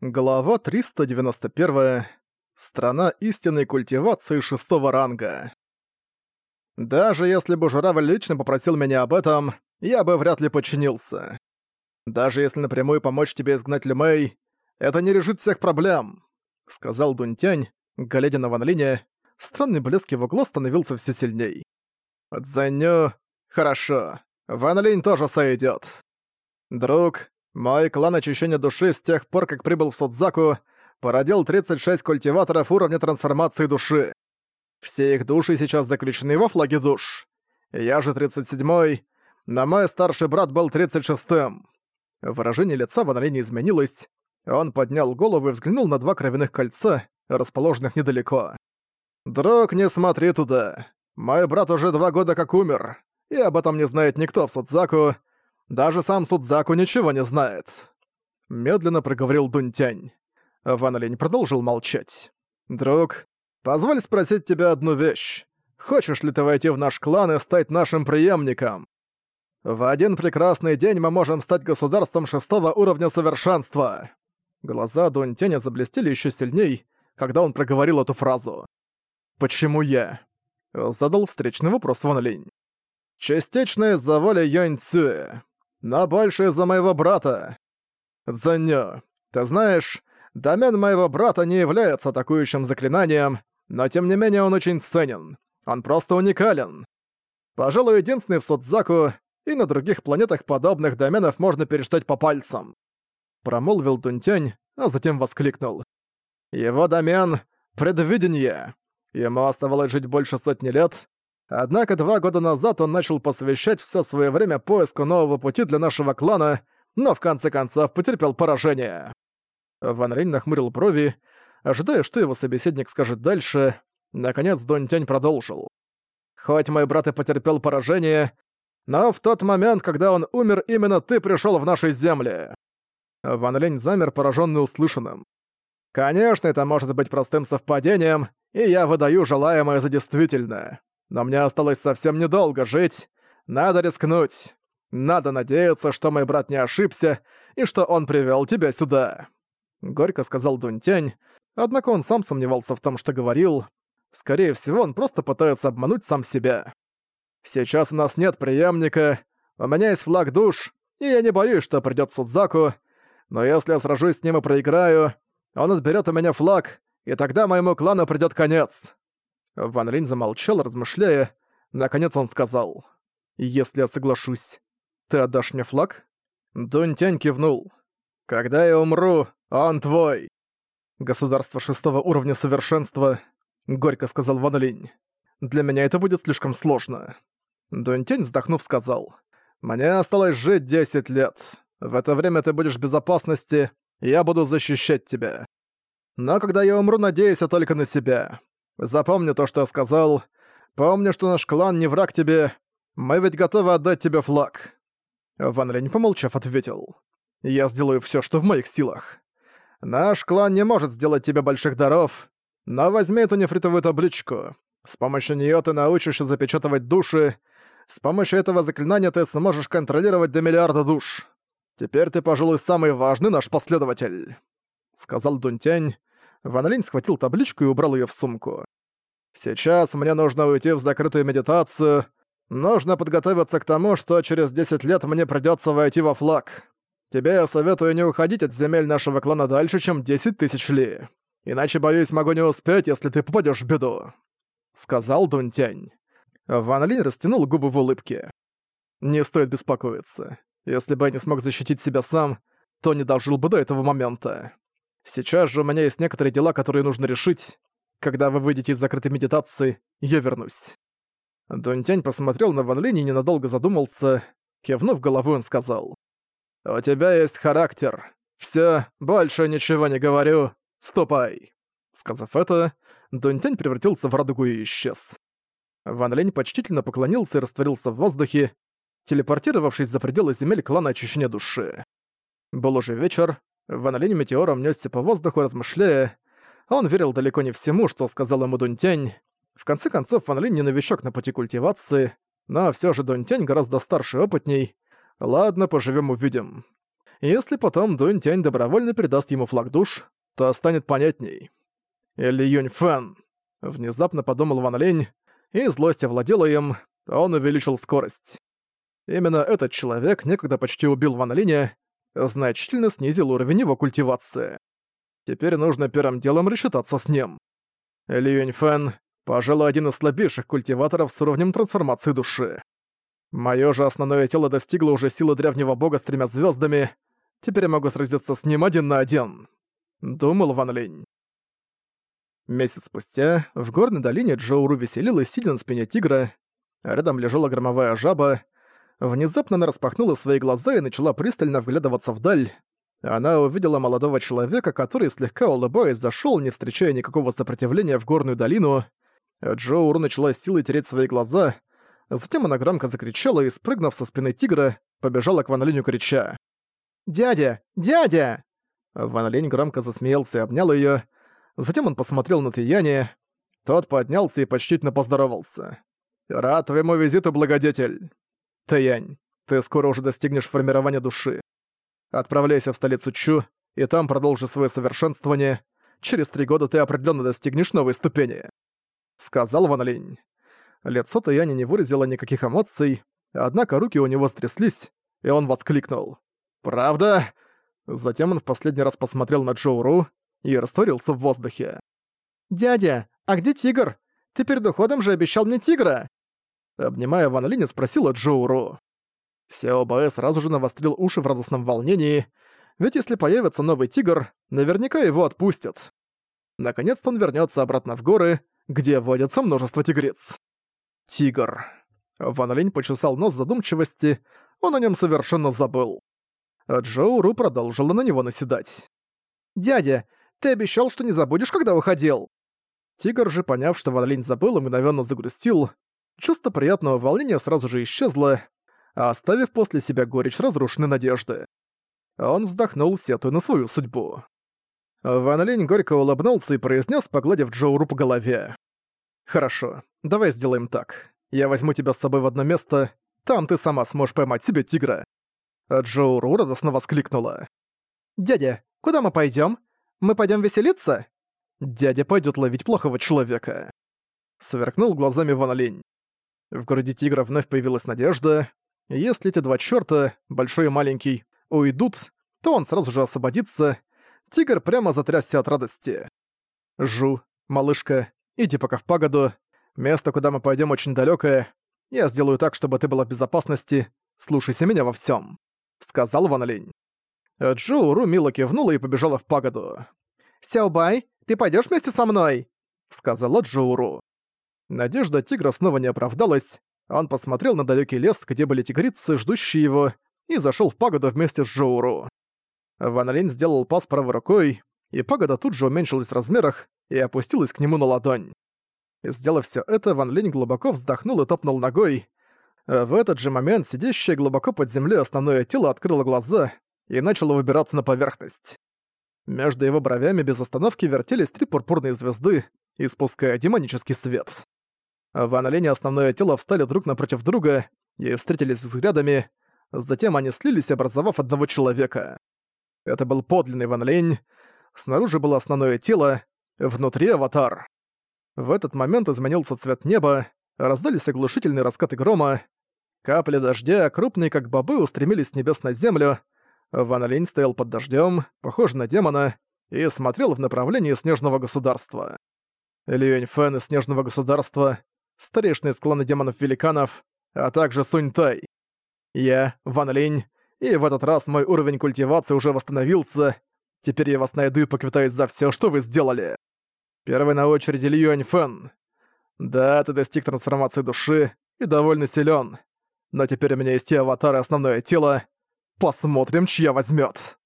Глава 391. Страна истинной культивации шестого ранга. Даже если бы журавль лично попросил меня об этом, я бы вряд ли подчинился. Даже если напрямую помочь тебе изгнать Люмей, это не решит всех проблем, сказал Дунтянь, глядя на Ван Линя. Странный блеск его глаз становился все сильней. Цзэню... Хорошо. Ван Линь тоже сойдет. Друг, мой клан очищения души с тех пор, как прибыл в Судзаку, породил 36 культиваторов уровня трансформации души. Все их души сейчас заключены во флаге душ. Я же 37-й, но мой старший брат был 36-м. Выражение лица Ли не изменилось. Он поднял голову и взглянул на два кровяных кольца, расположенных недалеко. «Друг, не смотри туда. Мой брат уже два года как умер, и об этом не знает никто в Судзаку, даже сам Судзаку ничего не знает. Медленно проговорил Дунтянь. Ван Линь продолжил молчать. «Друг, позволь спросить тебя одну вещь. Хочешь ли ты войти в наш клан и стать нашим преемником? В один прекрасный день мы можем стать государством шестого уровня совершенства». Глаза Дунтяня заблестели еще сильней, когда он проговорил эту фразу. «Почему я?» Задал встречный вопрос Ван Линь. «Частично из-за воли Юнь Цюэ но больше из-за моего брата. Занё, ты знаешь, домен моего брата не является атакующим заклинанием, но тем не менее он очень ценен. Он просто уникален. Пожалуй, единственный в Судзаку, и на других планетах подобных доменов можно пересчитать по пальцам. Промолвил Дунтянь, а затем воскликнул. Его домен — предвидение. Ему оставалось жить больше сотни лет, Однако два года назад он начал посвящать все свое время поиску нового пути для нашего клана, но в конце концов потерпел поражение. Ван Рейн нахмурил брови, ожидая, что его собеседник скажет дальше. Наконец Дон Тянь продолжил. «Хоть мой брат и потерпел поражение, но в тот момент, когда он умер, именно ты пришел в наши земли». Ван Лень замер, пораженный услышанным. «Конечно, это может быть простым совпадением, и я выдаю желаемое за действительное. Но мне осталось совсем недолго жить. Надо рискнуть. Надо надеяться, что мой брат не ошибся и что он привел тебя сюда. Горько сказал Дунтянь, однако он сам сомневался в том, что говорил. Скорее всего, он просто пытается обмануть сам себя. Сейчас у нас нет преемника, у меня есть флаг душ, и я не боюсь, что придёт Судзаку, но если я сражусь с ним и проиграю, он отберет у меня флаг, и тогда моему клану придёт конец. Ван Линь замолчал, размышляя. Наконец он сказал. «Если я соглашусь, ты отдашь мне флаг?» Дунь Тянь кивнул. «Когда я умру, он твой!» «Государство шестого уровня совершенства», — горько сказал Ван Линь. «Для меня это будет слишком сложно». Дунь Тянь, вздохнув, сказал. «Мне осталось жить десять лет. В это время ты будешь в безопасности, я буду защищать тебя. Но когда я умру, надеюсь я только на себя. Запомни то, что я сказал. Помни, что наш клан не враг тебе. Мы ведь готовы отдать тебе флаг». Ван Линь, помолчав, ответил. «Я сделаю все, что в моих силах. Наш клан не может сделать тебе больших даров, но возьми эту нефритовую табличку. С помощью нее ты научишься запечатывать души. С помощью этого заклинания ты сможешь контролировать до миллиарда душ. Теперь ты, пожалуй, самый важный наш последователь», — сказал Дунтянь, Ван Линь схватил табличку и убрал ее в сумку. «Сейчас мне нужно уйти в закрытую медитацию. Нужно подготовиться к тому, что через 10 лет мне придется войти во флаг. Тебе я советую не уходить от земель нашего клана дальше, чем 10 тысяч ли. Иначе, боюсь, могу не успеть, если ты попадешь в беду», — сказал Дунтянь. Ван Линь растянул губы в улыбке. «Не стоит беспокоиться. Если бы я не смог защитить себя сам, то не дожил бы до этого момента. Сейчас же у меня есть некоторые дела, которые нужно решить. Когда вы выйдете из закрытой медитации, я вернусь». Дунтянь посмотрел на Ван Линь и ненадолго задумался. Кивнув головой, он сказал. «У тебя есть характер. Всё, больше ничего не говорю. Ступай». Сказав это, Дунтянь превратился в радугу и исчез. Ван Линь почтительно поклонился и растворился в воздухе, телепортировавшись за пределы земель клана очищения души. Был уже вечер, Ван Линь метеором нёсся по воздуху, размышляя. Он верил далеко не всему, что сказал ему Дунтянь. В конце концов, Ван Линь не новичок на пути культивации, но всё же Дунтянь гораздо старше и опытней. Ладно, поживём увидим. Если потом Дунь Тянь добровольно передаст ему флаг душ, то станет понятней. Или Юнь Фэн. Внезапно подумал Ван Лень, и злость овладела им, он увеличил скорость. Именно этот человек некогда почти убил Ван Линя, значительно снизил уровень его культивации. Теперь нужно первым делом рассчитаться с ним. Ли Юнь Фэн, пожалуй, один из слабейших культиваторов с уровнем трансформации души. Моё же основное тело достигло уже силы древнего бога с тремя звёздами, теперь я могу сразиться с ним один на один. Думал Ван Линь. Месяц спустя в горной долине Джоуру веселилась, сидя на спине тигра. Рядом лежала громовая жаба. Внезапно она распахнула свои глаза и начала пристально вглядываться вдаль. Она увидела молодого человека, который, слегка улыбаясь, зашёл, не встречая никакого сопротивления в горную долину. Джоуру начала силой тереть свои глаза. Затем она громко закричала и, спрыгнув со спины тигра, побежала к Ван крича. «Дядя! Дядя!» Ван громко засмеялся и обнял её. Затем он посмотрел на Тияне. Тот поднялся и почтительно поздоровался. «Рад твоему визиту, благодетель!» «Таянь, ты скоро уже достигнешь формирования души. Отправляйся в столицу Чу, и там продолжи свое совершенствование. Через три года ты определенно достигнешь новой ступени», — сказал Ван Линь. Лицо Таяни не выразило никаких эмоций, однако руки у него стряслись, и он воскликнул. «Правда?» Затем он в последний раз посмотрел на Джоуру и растворился в воздухе. «Дядя, а где тигр? Ты перед уходом же обещал мне тигра!» Обнимая Ван Линя, спросила Джоуру. Сяо Баэ сразу же навострил уши в радостном волнении, ведь если появится новый тигр, наверняка его отпустят. Наконец-то он вернется обратно в горы, где водятся множество тигриц. Тигр. Ван Линь почесал нос задумчивости, он о нем совершенно забыл. А Джоуру продолжила на него наседать. «Дядя, ты обещал, что не забудешь, когда уходил!» Тигр же, поняв, что Ван Линь забыл, мгновенно загрустил. Чувство приятного волнения сразу же исчезло, оставив после себя горечь разрушенной надежды. Он вздохнул, сетуя на свою судьбу. Ван Линь горько улыбнулся и произнес, погладив Джоуру по голове. «Хорошо, давай сделаем так. Я возьму тебя с собой в одно место, там ты сама сможешь поймать себе тигра». Джоуру радостно воскликнула. «Дядя, куда мы пойдем? Мы пойдем веселиться?» «Дядя пойдет ловить плохого человека». Сверкнул глазами Ван Линь. В груди тигра вновь появилась надежда. Если эти два чёрта, большой и маленький, уйдут, то он сразу же освободится. Тигр прямо затрясся от радости. «Жу, малышка, иди пока в пагоду. Место, куда мы пойдем, очень далекое. Я сделаю так, чтобы ты была в безопасности. Слушайся меня во всем, сказал Ван Линь. Джоу Ру мило кивнула и побежала в пагоду. «Сяобай, ты пойдешь вместе со мной?» — сказала Джоуру. Надежда тигра снова не оправдалась. Он посмотрел на далекий лес, где были тигрицы, ждущие его, и зашел в пагоду вместе с Джоуру. Ван Линь сделал пас правой рукой, и пагода тут же уменьшилась в размерах и опустилась к нему на ладонь. Сделав все это, Ван Линь глубоко вздохнул и топнул ногой. В этот же момент сидящее глубоко под землей основное тело открыло глаза и начало выбираться на поверхность. Между его бровями без остановки вертелись три пурпурные звезды, испуская демонический свет. Ван Линь и основное тело встали друг напротив друга и встретились взглядами, затем они слились, образовав одного человека. Это был подлинный Ван Линь, снаружи было основное тело, внутри аватар. В этот момент изменился цвет неба, раздались оглушительные раскаты грома, капли дождя, крупные как бобы, устремились с небес на землю, Ван Линь стоял под дождем, похож на демона, и смотрел в направлении Снежного Государства. Люэнь Фэн из Снежного Государства, старейшина из клана демонов-великанов, а также Сунь Тай. Я, Ван Линь, и в этот раз мой уровень культивации уже восстановился. Теперь я вас найду и поквитаюсь за все, что вы сделали. Первый на очереди Льюань Фэн. Да, ты достиг трансформации души и довольно силен. Но теперь у меня есть и аватар и основное тело, Посмотрим, чья возьмет.